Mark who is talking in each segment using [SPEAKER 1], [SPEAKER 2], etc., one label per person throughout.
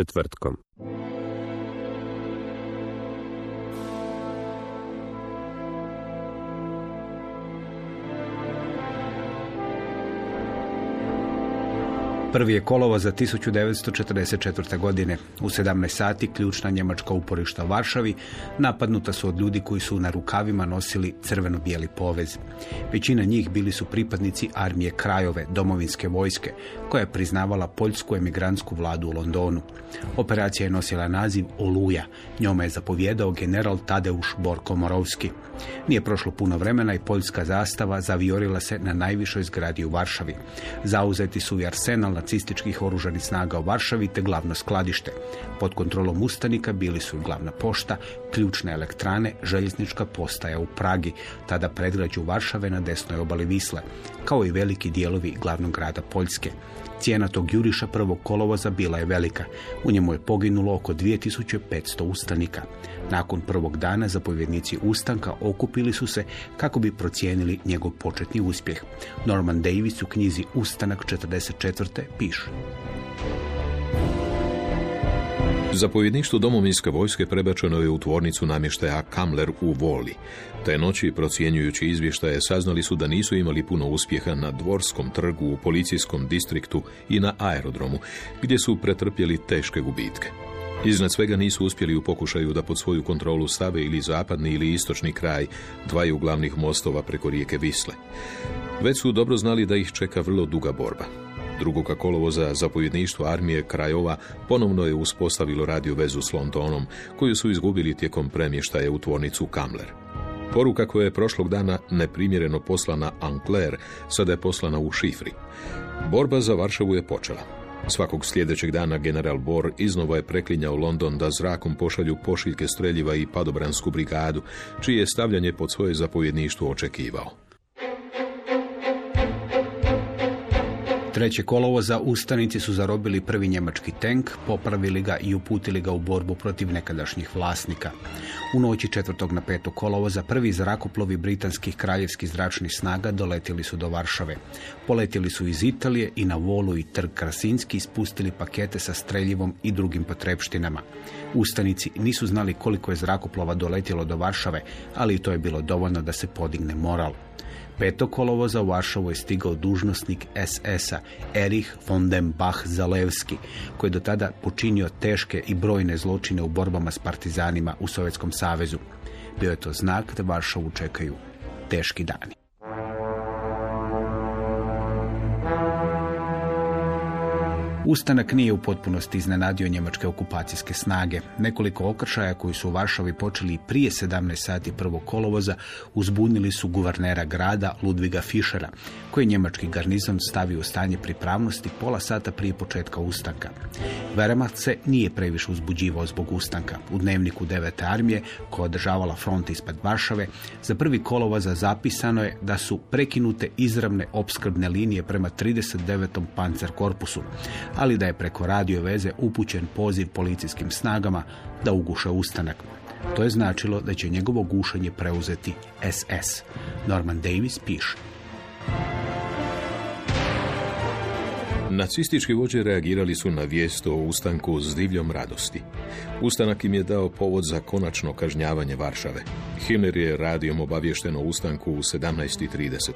[SPEAKER 1] Četvrtkom.
[SPEAKER 2] Prvi je kolovo za 1944. godine. U 17 sati ključna njemačka uporišta u Varšavi napadnuta su od ljudi koji su na rukavima nosili crveno-bijeli povez. Većina njih bili su pripadnici armije Krajove, domovinske vojske, koja je priznavala poljsku emigrantsku vladu u Londonu. Operacija je nosila naziv Oluja. Njome je zapovjedao general Tadeusz Borko Morovski. Nije prošlo puno vremena i poljska zastava zaviorila se na najvišoj zgradi u Varšavi. Zauzeti su i arsenal nacističkih oružanih snaga u Varšavi te glavno skladište. Pod kontrolom ustanika bili su glavna pošta, ključne elektrane, željeznička postaja u Pragi, tada predgrađu Varšave na desnoj obali Visle, kao i veliki dijelovi glavnog grada Poljske. Cijena tog juriša prvog kolovoza bila je velika. U njemu je poginulo oko 2500 ustanika. Nakon prvog dana zapovjednici ustanka okupili su se kako bi procijenili njegov početni uspjeh. Norman Davis u knjizi Ustanak 44. piše.
[SPEAKER 3] Zapovjedništvo domovinske vojske prebačeno je u tvornicu namještaja Kamler u Voli. Te noći, procjenjujući izvještaje, saznali su da nisu imali puno uspjeha na dvorskom trgu, u policijskom distriktu i na aerodromu, gdje su pretrpjeli teške gubitke. Iznad svega nisu uspjeli u pokušaju da pod svoju kontrolu stave ili zapadni ili istočni kraj dvaju glavnih mostova preko rijeke Visle. Već su dobro znali da ih čeka vrlo duga borba. Drugog kolovoza zapovjedništvo armije Krajova ponovno je uspostavilo radio vezu s Londonom, koju su izgubili tijekom premještaja u tvornicu Kamler. Poruka koja je prošlog dana neprimjereno poslana Ancler, sada je poslana u šifri. Borba za Varšavu je počela. Svakog sljedećeg dana general Bor iznova je preklinjao London da zrakom pošalju pošiljke streljiva i padobransku brigadu, čije je stavljanje pod svoje zapovjedništvo očekivao.
[SPEAKER 2] Treće kolovoza ustanici su zarobili prvi njemački tank, popravili ga i uputili ga u borbu protiv nekadašnjih vlasnika. U noći četvrtog na petog kolovoza prvi zrakoplovi britanskih kraljevskih zračnih snaga doletili su do Varšave. Poletili su iz Italije i na Volu i Trg Krasinski ispustili pakete sa streljivom i drugim potrepštinama. Ustanici nisu znali koliko je zrakoplova doletilo do Varšave, ali to je bilo dovoljno da se podigne moral. Petog kolovoza u Varšavu je stigao dužnosnik SS-a Erich von dem Bach-Zalewski, koji je do tada počinio teške i brojne zločine u borbama s partizanima u Sovjetskom savezu. Bio je to znak da Varšavu čekaju teški dani. Ustanak nije u potpunosti iznenadio njemačke okupacijske snage. Nekoliko okršaja koji su u Varšavi počeli prije 17 sati prvog kolovoza uzbunili su guvernera grada Ludviga Fischera, koji je njemački garnizon stavio u stanje pripravnosti pola sata prije početka ustanka. Wehrmacht se nije previše uzbuđivao zbog ustanka. U dnevniku 9. armije, koja održavala front ispred Varšave, za prvi kolovoza zapisano je da su prekinute izravne opskrbne linije prema 39. pancer korpusu, ali da je preko radio veze upućen poziv policijskim snagama da uguše ustanak. To je značilo da će njegovo gušenje preuzeti SS. Norman Davis piše.
[SPEAKER 3] Nacistički vođe reagirali su na vijest o ustanku s divljom radosti. Ustanak im je dao povod za konačno kažnjavanje Varšave. Himmler je radijom obavješteno ustanku u 17.30.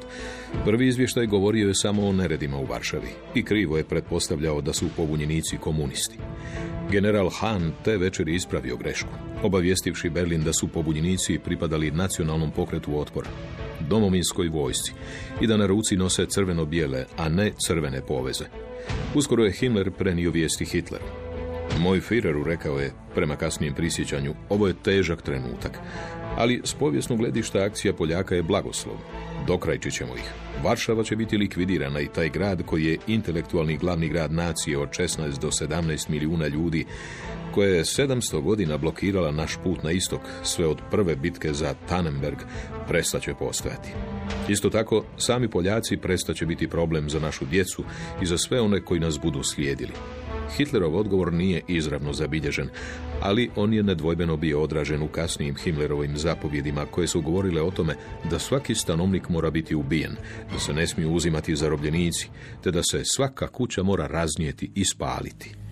[SPEAKER 3] Prvi izvještaj govorio je samo o neredima u Varšavi i krivo je pretpostavljao da su pobunjenici komunisti. General Hahn te večeri ispravio grešku, obavijestivši Berlin da su pobunjenici pripadali nacionalnom pokretu otpora, domovinskoj vojsci i da na ruci nose crveno-bijele, a ne crvene poveze. Uskoro je Himmler prenio vijesti Hitleru. Moj Führeru rekao je, prema kasnijem prisjećanju, ovo je težak trenutak, ali s povijesnog gledišta akcija Poljaka je blagoslov. Dokrajčit ćemo ih. Varšava će biti likvidirana i taj grad koji je intelektualni glavni grad nacije od 16 do 17 milijuna ljudi koja je 700 godina blokirala naš put na istok, sve od prve bitke za Tannenberg, prestaće postojati. Isto tako, sami Poljaci prestaće biti problem za našu djecu i za sve one koji nas budu slijedili. Hitlerov odgovor nije izravno zabilježen, ali on je nedvojbeno bio odražen u kasnijim Himmlerovim zapovjedima koje su govorile o tome da svaki stanovnik mora biti ubijen, da se ne smiju uzimati zarobljenici, te da se svaka kuća mora raznijeti i spaliti.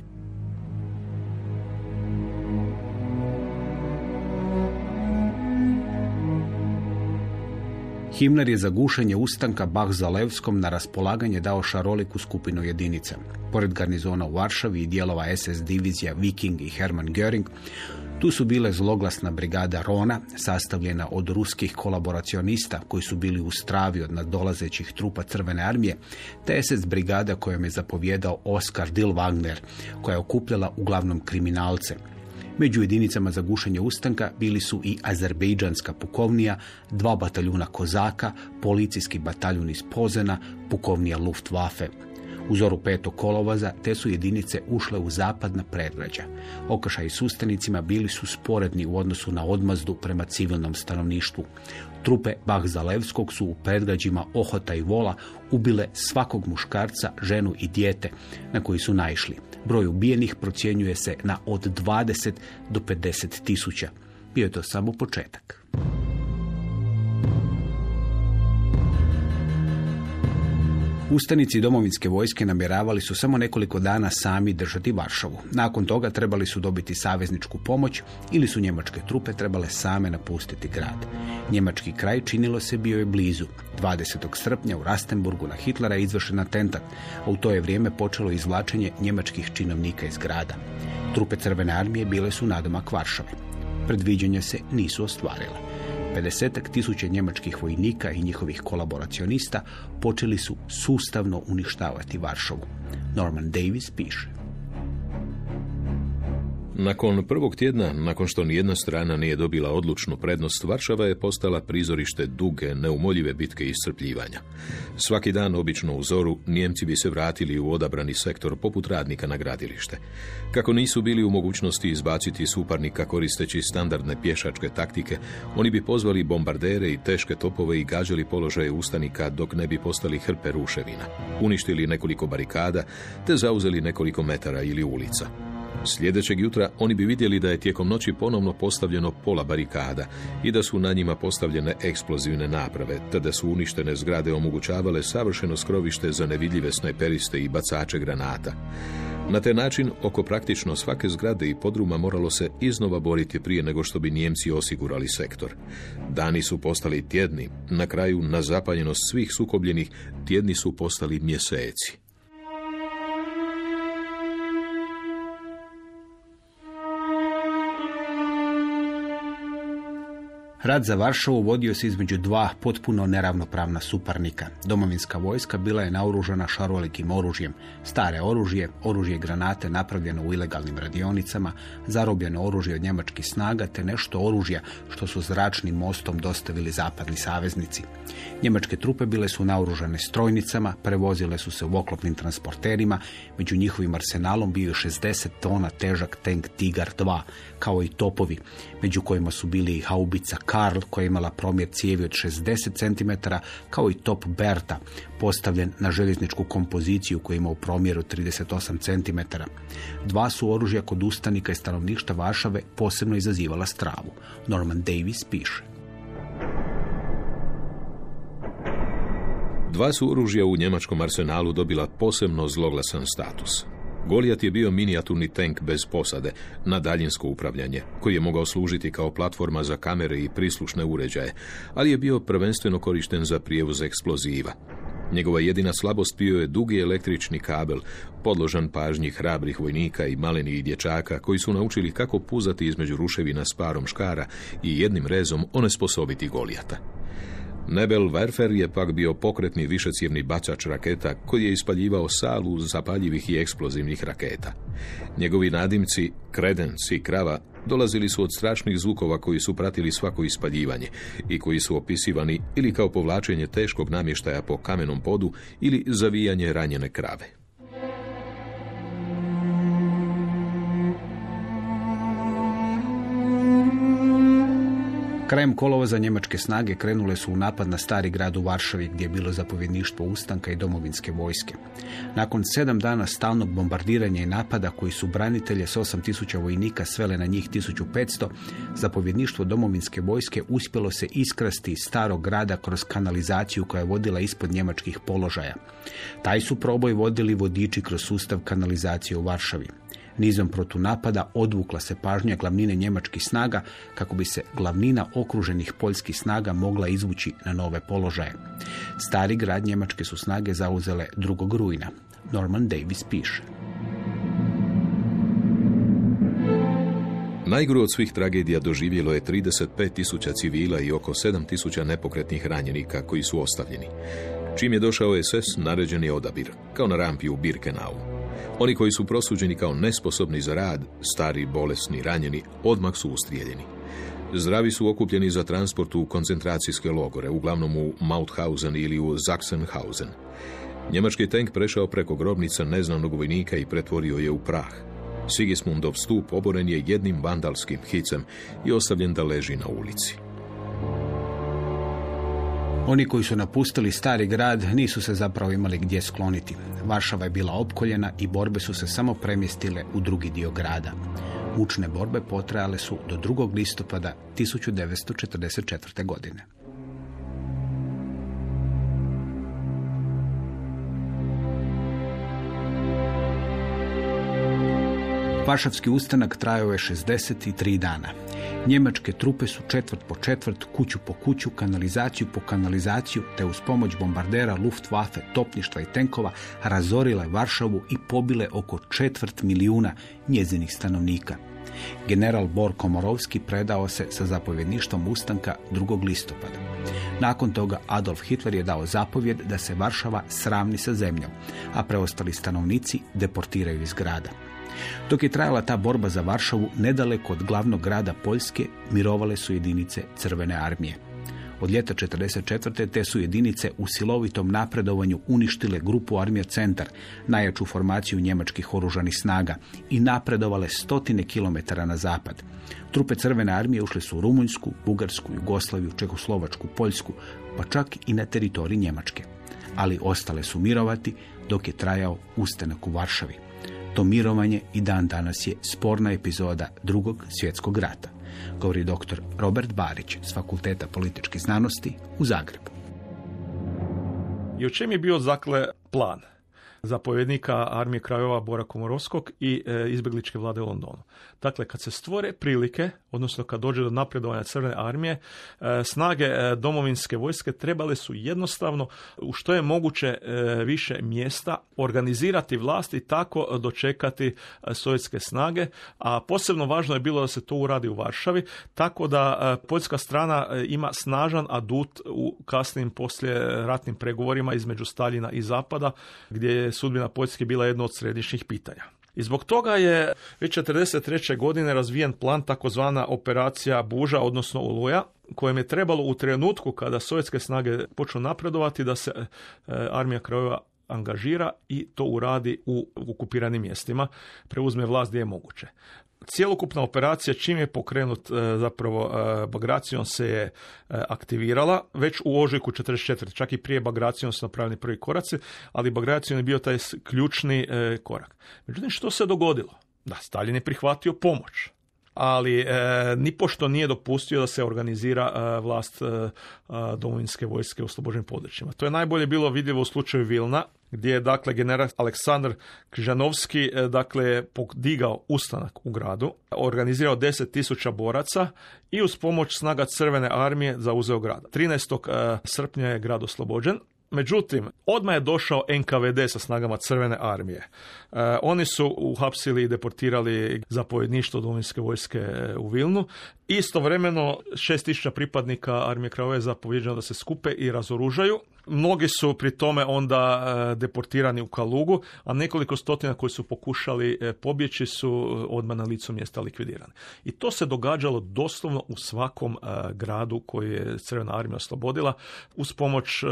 [SPEAKER 2] Himler je za gušenje ustanka Bach Zalevskom na raspolaganje dao šaroliku skupinu jedinica. Pored garnizona u Varšavi i dijelova SS divizija Viking i Hermann Göring, tu su bile zloglasna brigada Rona, sastavljena od ruskih kolaboracionista koji su bili u stravi od nadolazećih trupa Crvene armije, te SS brigada kojom je zapovjedao Oskar Dil Wagner, koja je okupljala uglavnom kriminalce, Među jedinicama za gušenje ustanka bili su i azerbejdžanska pukovnija, dva bataljuna Kozaka, policijski bataljun iz Pozena, pukovnija Luftwaffe. U zoru petog kolovoza te su jedinice ušle u zapadna predgrađa. Okršaj s ustanicima bili su sporedni u odnosu na odmazdu prema civilnom stanovništvu. Trupe Zalevskog su u predgrađima Ohota i Vola ubile svakog muškarca, ženu i dijete na koji su naišli. Broj ubijenih procjenjuje se na od 20 do 50 tisuća. Bio je to samo početak. Ustanici domovinske vojske namjeravali su samo nekoliko dana sami držati Varšavu. Nakon toga trebali su dobiti savezničku pomoć ili su njemačke trupe trebale same napustiti grad. Njemački kraj činilo se bio je blizu. 20. srpnja u Rastenburgu na Hitlera je izvršen atentat, a u to je vrijeme počelo izvlačenje njemačkih činovnika iz grada. Trupe Crvene armije bile su nadomak Varšave. Predviđanja se nisu ostvarile. 50 tisuća njemačkih vojnika i njihovih kolaboracionista počeli su sustavno uništavati Varšavu. Norman Davis piše.
[SPEAKER 3] Nakon prvog tjedna, nakon što nijedna strana nije dobila odlučnu prednost, Varšava je postala prizorište duge, neumoljive bitke iscrpljivanja. Svaki dan, obično u zoru, Nijemci bi se vratili u odabrani sektor poput radnika na gradilište. Kako nisu bili u mogućnosti izbaciti suparnika koristeći standardne pješačke taktike, oni bi pozvali bombardere i teške topove i gađali položaje ustanika dok ne bi postali hrpe ruševina. Uništili nekoliko barikada, te zauzeli nekoliko metara ili ulica. Sljedećeg jutra oni bi vidjeli da je tijekom noći ponovno postavljeno pola barikada i da su na njima postavljene eksplozivne naprave, te da su uništene zgrade omogućavale savršeno skrovište za nevidljive snajperiste i bacače granata. Na taj način oko praktično svake zgrade i podruma moralo se iznova boriti prije nego što bi Nijemci osigurali sektor. Dani su postali tjedni, na kraju na zapaljenost svih sukobljenih tjedni su postali mjeseci.
[SPEAKER 2] Rad za Varšavu vodio se između dva potpuno neravnopravna suparnika. Domovinska vojska bila je naoružana šarolikim oružjem. Stare oružje, oružje granate napravljeno u ilegalnim radionicama, zarobljeno oružje od njemačkih snaga te nešto oružja što su zračnim mostom dostavili zapadni saveznici. Njemačke trupe bile su naoružane strojnicama, prevozile su se u oklopnim transporterima, među njihovim arsenalom bio je 60 tona težak tank Tigar 2, kao i topovi, među kojima su bili i haubica Karl koja je imala promjer cijevi od 60 cm, kao i top Berta, postavljen na željezničku kompoziciju koja ima u promjeru 38 cm. Dva su oružja kod ustanika i stanovništva Varšave posebno izazivala stravu. Norman Davis piše.
[SPEAKER 3] Dva su oružja u njemačkom arsenalu dobila posebno zloglasan status. Golijat je bio minijaturni tank bez posade na daljinsko upravljanje, koji je mogao služiti kao platforma za kamere i prislušne uređaje, ali je bio prvenstveno korišten za prijevoz eksploziva. Njegova jedina slabost bio je dugi električni kabel, podložan pažnji hrabrih vojnika i malenijih dječaka koji su naučili kako puzati između ruševina s parom škara i jednim rezom onesposobiti Golijata. Nebel Werfer je pak bio pokretni višecijevni bacač raketa koji je ispaljivao salu zapaljivih i eksplozivnih raketa. Njegovi nadimci, Kredens i Krava dolazili su od strašnih zvukova koji su pratili svako ispaljivanje i koji su opisivani ili kao povlačenje teškog namještaja po kamenom podu ili zavijanje ranjene krave.
[SPEAKER 2] Krajem kolovoza njemačke snage krenule su u napad na stari grad u Varšavi gdje je bilo zapovjedništvo ustanka i domovinske vojske. Nakon sedam dana stalnog bombardiranja i napada koji su branitelje s 8000 vojnika svele na njih 1500, zapovjedništvo domovinske vojske uspjelo se iskrasti iz starog grada kroz kanalizaciju koja je vodila ispod njemačkih položaja. Taj su proboj vodili vodiči kroz sustav kanalizacije u Varšavi. Nizom protunapada odvukla se pažnja glavnine njemačkih snaga kako bi se glavnina okruženih poljskih snaga mogla izvući na nove položaje. Stari grad njemačke su snage zauzele 2. rujna. Norman Davis piše.
[SPEAKER 3] Najgru od svih tragedija doživjelo je 35.000 civila i oko 7.000 nepokretnih ranjenika koji su ostavljeni. Čim je došao SS, naređen je odabir, kao na rampi u Birkenau. Oni koji su prosuđeni kao nesposobni za rad, stari, bolesni, ranjeni, odmah su ustrijeljeni. Zdravi su okupljeni za transport u koncentracijske logore, uglavnom u Mauthausen ili u Sachsenhausen. Njemački tank prešao preko grobnica neznanog vojnika i pretvorio je u prah. Sigismundov stup oboren je jednim vandalskim hicem i ostavljen da leži na ulici.
[SPEAKER 2] Oni koji su napustili stari grad nisu se zapravo imali gdje skloniti. Varšava je bila opkoljena i borbe su se samo premjestile u drugi dio grada. Mučne borbe potrajale su do 2. listopada 1944. godine. Varšavski ustanak trajao je 63 dana. Njemačke trupe su četvrt po četvrt, kuću po kuću, kanalizaciju po kanalizaciju, te uz pomoć bombardera, Luftwaffe, topništva i tenkova razorile Varšavu i pobile oko četvrt milijuna njezinih stanovnika. General Bor Komorovski predao se sa zapovjedništvom ustanka 2. listopada. Nakon toga Adolf Hitler je dao zapovjed da se Varšava sravni sa zemljom, a preostali stanovnici deportiraju iz grada. Dok je trajala ta borba za Varšavu, nedaleko od glavnog grada Poljske, mirovale su jedinice Crvene armije. Od ljeta 1944. te su jedinice u silovitom napredovanju uništile grupu Armija Centar, najjaču formaciju njemačkih oružanih snaga, i napredovale stotine kilometara na zapad. Trupe Crvene armije ušle su u Rumunjsku, Bugarsku, Jugoslaviju, Čehoslovačku, Poljsku, pa čak i na teritoriji Njemačke. Ali ostale su mirovati dok je trajao ustanak u Varšavi. To mirovanje i dan danas je sporna epizoda drugog svjetskog rata, govori dr. Robert Barić s Fakulteta političkih znanosti u Zagrebu.
[SPEAKER 4] I o čem je bio zakle plan? zapovjednika armije krajova Bora Komorovskog i e, izbjegličke vlade u Londonu. Dakle, kad se stvore prilike, odnosno kad dođe do napredovanja crne armije, e, snage e, domovinske vojske trebale su jednostavno u što je moguće e, više mjesta organizirati vlast i tako dočekati sovjetske snage, a posebno važno je bilo da se to uradi u Varšavi, tako da poljska strana ima snažan adut u kasnim poslije ratnim pregovorima između Staljina i Zapada, gdje je sudbina Poljske bila jedno od središnjih pitanja. I zbog toga je već 1943. godine razvijen plan takozvana operacija Buža, odnosno Oluja, kojem je trebalo u trenutku kada sovjetske snage počnu napredovati da se e, armija krajova angažira i to uradi u okupiranim mjestima, preuzme vlast gdje je moguće. Cjelokupna operacija čim je pokrenut e, zapravo e, Bagracijom se je aktivirala već u ožujku 44. Čak i prije Bagracijom su napravljeni prvi koraci, ali Bagracijom je bio taj ključni korak. Međutim, što se dogodilo? Da, Stalin je prihvatio pomoć. Ali e, nipošto nije dopustio da se organizira e, vlast e, domovinske vojske u oslobođenim područjima. To je najbolje bilo vidljivo u slučaju Vilna, gdje je dakle general Aleksandar Križanovski dakle podigao ustanak u gradu, organizirao 10.000 boraca i uz pomoć snaga Crvene armije zauzeo grad. 13. srpnja je grad oslobođen, Međutim, odmah je došao NKVD sa snagama Crvene armije. E, oni su uhapsili i deportirali zapovjedništvo domovinske vojske e, u Vilnu. Istovremeno, 6000 pripadnika armije Krajove je zapovjeđeno da se skupe i razoružaju. Mnogi su pri tome onda e, deportirani u Kalugu, a nekoliko stotina koji su pokušali pobjeći su odmah na licu mjesta likvidirani. I to se događalo doslovno u svakom gradu koji je Crvena armija oslobodila uz pomoć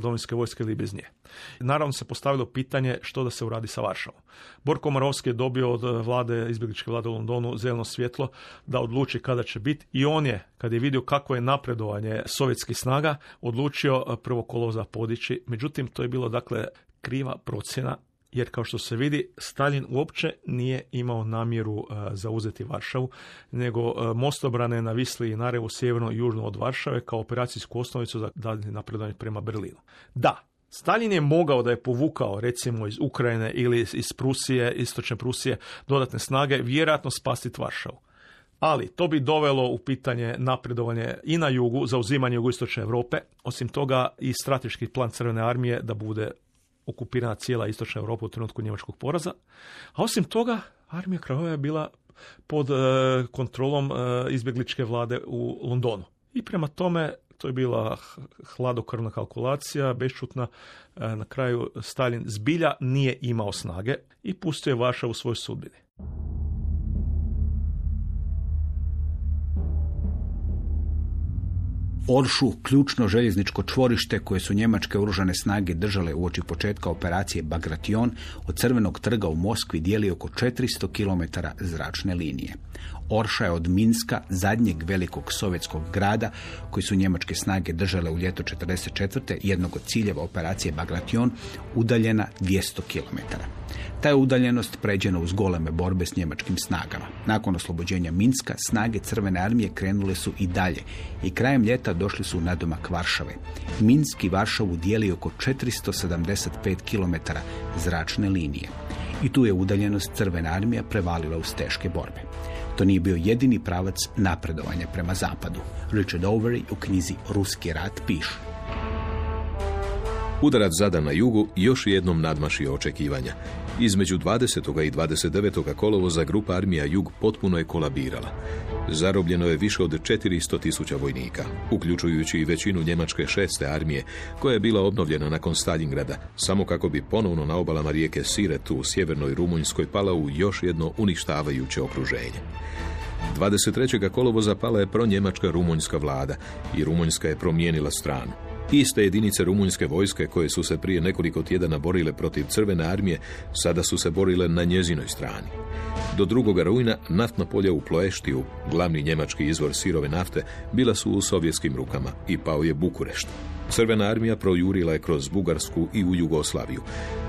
[SPEAKER 4] domovinske vojske ili. Naravno se postavilo pitanje što da se uradi sa Varšavom. Borko Morovski je dobio od vlade, izbjegličke vlade u Londonu zeleno svjetlo da odluči kada će biti i on je, kad je vidio kako je napredovanje sovjetskih snaga, odlučio prvo koloza podići. Međutim, to je bilo dakle kriva procjena jer kao što se vidi, Stalin uopće nije imao namjeru uh, zauzeti Varšavu, nego mostobrane na Visli i Narevu sjeverno i južno od Varšave kao operacijsku osnovicu za daljnje napredovanje prema Berlinu. Da, Stalin je mogao da je povukao recimo iz Ukrajine ili iz Prusije, istočne Prusije, dodatne snage, vjerojatno spasiti Varšavu. Ali to bi dovelo u pitanje napredovanje i na jugu, zauzimanje jugoistočne Europe. Osim toga i strateški plan Crvene armije da bude okupirana cijela istočna Europa u trenutku njemačkog poraza. A osim toga, armija Krajova je bila pod e, kontrolom e, izbjegličke vlade u Londonu. I prema tome to je bila hladokrvna kalkulacija, bešćutna. E, na kraju Stalin zbilja nije imao snage i pustio je Vaša u svoj sudbini.
[SPEAKER 2] Oršu, ključno željezničko čvorište koje su njemačke oružane snage držale u oči početka operacije Bagration, od Crvenog trga u Moskvi dijeli oko 400 km zračne linije. Orša je od Minska, zadnjeg velikog sovjetskog grada koji su njemačke snage držale u ljeto 44. jednog od ciljeva operacije Bagration, udaljena 200 km. Ta je udaljenost pređena uz goleme borbe s njemačkim snagama. Nakon oslobođenja Minska, snage Crvene armije krenule su i dalje i krajem ljeta došli su na domak Varšave. Minsk Varšavu dijeli oko 475 km zračne linije. I tu je udaljenost Crvena armija prevalila uz teške borbe. To nije bio jedini pravac napredovanja prema zapadu. Richard Overy u knjizi Ruski rat piše.
[SPEAKER 3] Udarac zadan na jugu još jednom nadmašio očekivanja. Između 20. i 29. kolovoza grupa armija Jug potpuno je kolabirala. Zarobljeno je više od 400 tisuća vojnika, uključujući i većinu njemačke šeste armije, koja je bila obnovljena nakon Stalingrada, samo kako bi ponovno na obalama rijeke Siret u sjevernoj Rumunjskoj pala u još jedno uništavajuće okruženje. 23. kolovoza pala je pronjemačka rumunjska vlada i Rumunjska je promijenila stranu. Iste jedinice rumunjske vojske koje su se prije nekoliko tjedana borile protiv crvene armije, sada su se borile na njezinoj strani. Do drugoga rujna naftna polja u Ploeštiju, glavni njemački izvor sirove nafte, bila su u sovjetskim rukama i pao je Bukurešt. Crvena armija projurila je kroz Bugarsku i u Jugoslaviju.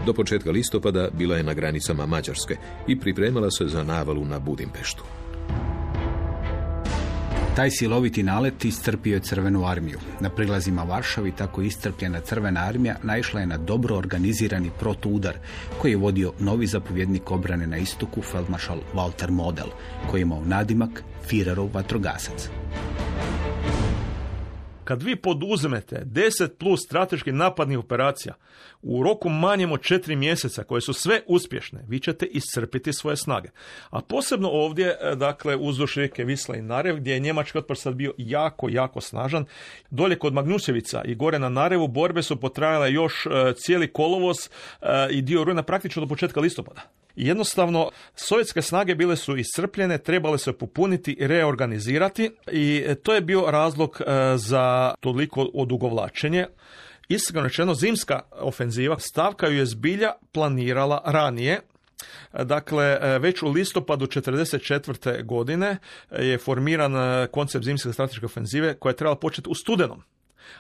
[SPEAKER 3] Do početka listopada bila je na granicama Mađarske i pripremala se za navalu na Budimpeštu.
[SPEAKER 2] Taj siloviti nalet iscrpio je crvenu armiju. Na prilazima Varšavi tako iscrpljena crvena armija naišla je na dobro organizirani protuudar koji je vodio novi zapovjednik obrane na istoku feldmaršal Walter Model koji je imao nadimak Führerov vatrogasac.
[SPEAKER 4] Kad vi poduzmete 10 plus strateških napadnih operacija u roku manjem od 4 mjeseca koje su sve uspješne, vi ćete iscrpiti svoje snage. A posebno ovdje, e, dakle, uzduž rijeke Visla i Narev, gdje je njemački otpor sad bio jako, jako snažan. Dolje kod Magnusjevica i gore na Narevu borbe su potrajale još e, cijeli kolovoz e, i dio rujna praktično do početka listopada. Jednostavno, sovjetske snage bile su iscrpljene, trebale se popuniti i reorganizirati i to je bio razlog za toliko odugovlačenje. Iskreno rečeno, zimska ofenziva stavka ju je zbilja planirala ranije, Dakle, već u listopadu 1944. godine je formiran koncept zimske strateške ofenzive koja je trebala početi u studenom.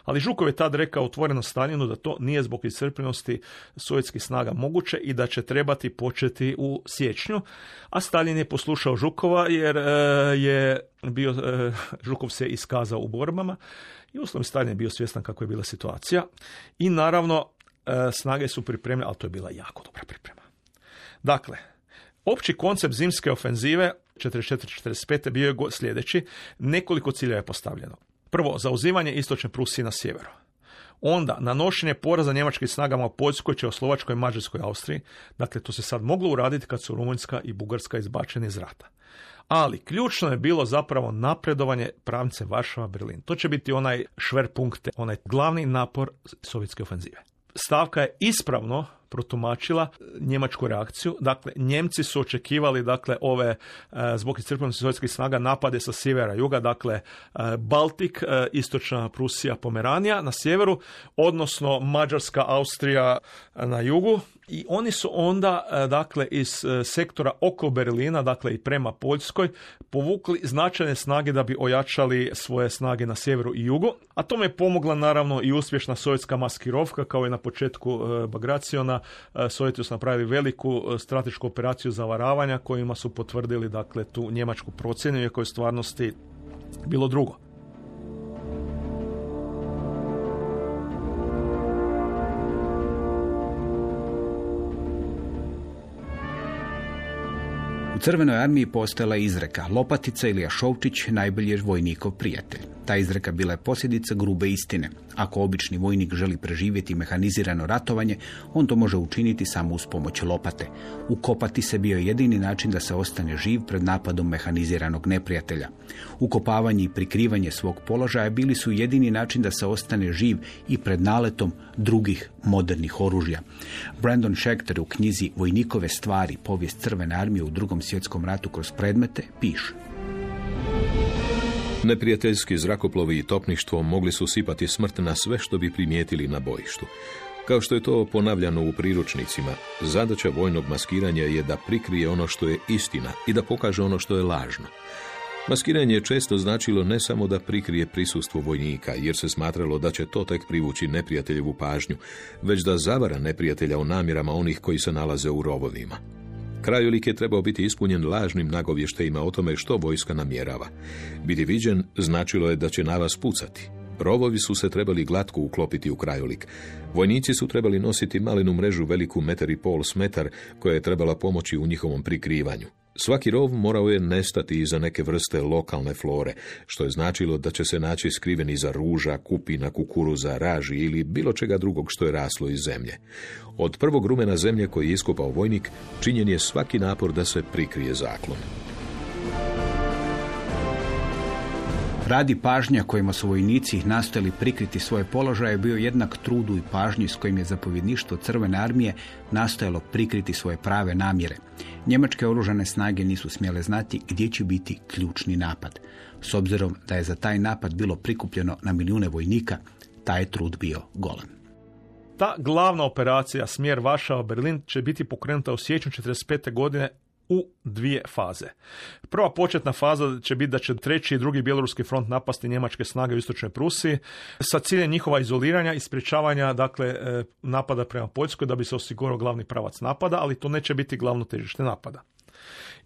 [SPEAKER 4] Ali Žukov je tad rekao otvoreno Stalinu da to nije zbog iscrpljenosti sovjetskih snaga moguće i da će trebati početi u siječnju, a Stalin je poslušao Žukova jer e, je bio, e, Žukov se iskazao u borbama i uslovno Stalin je bio svjestan kako je bila situacija i naravno e, snage su pripremljene, ali to je bila jako dobra priprema. Dakle, opći koncept zimske ofenzive 44-45 bio je sljedeći, nekoliko ciljeva je postavljeno. Prvo, zauzimanje istočne Prusije na sjeveru. Onda, nanošenje poraza njemačkim snagama u Poljskoj, Čehoslovačkoj, Mađarskoj, Austriji. Dakle, to se sad moglo uraditi kad su Rumunjska i Bugarska izbačeni iz rata. Ali, ključno je bilo zapravo napredovanje pravnice Varšava, Berlin. To će biti onaj šverpunkt, onaj glavni napor sovjetske ofenzive. Stavka je ispravno protumačila njemačku reakciju. Dakle, Njemci su očekivali dakle ove e, zbog iscrpljenosti sovjetskih snaga napade sa sjevera juga, dakle e, Baltik, e, istočna Prusija, Pomeranija na sjeveru, odnosno Mađarska, Austrija na jugu, i oni su onda, e, dakle, iz e, sektora oko Berlina, dakle i prema Poljskoj, povukli značajne snage da bi ojačali svoje snage na sjeveru i jugu. A tome je pomogla naravno i uspješna sovjetska maskirovka, kao i na početku e, Bagraciona. Sovjeti su napravili veliku stratešku operaciju zavaravanja kojima su potvrdili, dakle, tu njemačku procjenu, iako je stvarnosti bilo drugo.
[SPEAKER 2] U Crvenoj armiji postojala izreka Lopatica ili Šovčić najbolji je vojnikov prijatelj. Ta izreka bila je posljedica grube istine. Ako obični vojnik želi preživjeti mehanizirano ratovanje, on to može učiniti samo uz pomoć lopate. Ukopati se bio jedini način da se ostane živ pred napadom mehaniziranog neprijatelja. Ukopavanje i prikrivanje svog položaja bili su jedini način da se ostane živ i pred naletom drugih modernih oružja. Brandon Schechter u knjizi Vojnikove stvari, povijest Crvene armije u drugom svjetskom ratu kroz predmete, piše.
[SPEAKER 3] Neprijateljski zrakoplovi i topništvo mogli su sipati smrt na sve što bi primijetili na bojištu. Kao što je to ponavljano u priručnicima, zadaća vojnog maskiranja je da prikrije ono što je istina i da pokaže ono što je lažno. Maskiranje je često značilo ne samo da prikrije prisustvo vojnika, jer se smatralo da će to tek privući neprijateljevu pažnju, već da zavara neprijatelja o namjerama onih koji se nalaze u rovovima. Krajolik je trebao biti ispunjen lažnim nagovještejima o tome što vojska namjerava. Biti viđen značilo je da će na vas pucati. Rovovi su se trebali glatko uklopiti u krajolik. Vojnici su trebali nositi malenu mrežu veliku metar i pol smetar koja je trebala pomoći u njihovom prikrivanju. Svaki rov morao je nestati iza neke vrste lokalne flore, što je značilo da će se naći skriveni iza ruža, kupina, kukuruza, raži ili bilo čega drugog što je raslo iz zemlje. Od prvog rumena zemlje koji je iskopao vojnik, činjen je svaki napor da se prikrije zaklon.
[SPEAKER 2] Radi pažnja kojima su vojnici nastojali prikriti svoje položaje bio jednak trudu i pažnji s kojim je zapovjedništvo Crvene armije nastojalo prikriti svoje prave namjere. Njemačke oružane snage nisu smjele znati gdje će biti ključni napad. S obzirom da je za taj napad bilo prikupljeno na milijune vojnika, taj trud bio golem.
[SPEAKER 4] Ta glavna operacija smjer Vašao Berlin će biti pokrenuta u siječnju 1945. godine u dvije faze. Prva početna faza će biti da će treći i drugi bjeloruski front napasti njemačke snage u istočnoj Prusiji sa ciljem njihova izoliranja i sprječavanja dakle, e, napada prema Poljskoj da bi se osigurao glavni pravac napada, ali to neće biti glavno težište napada.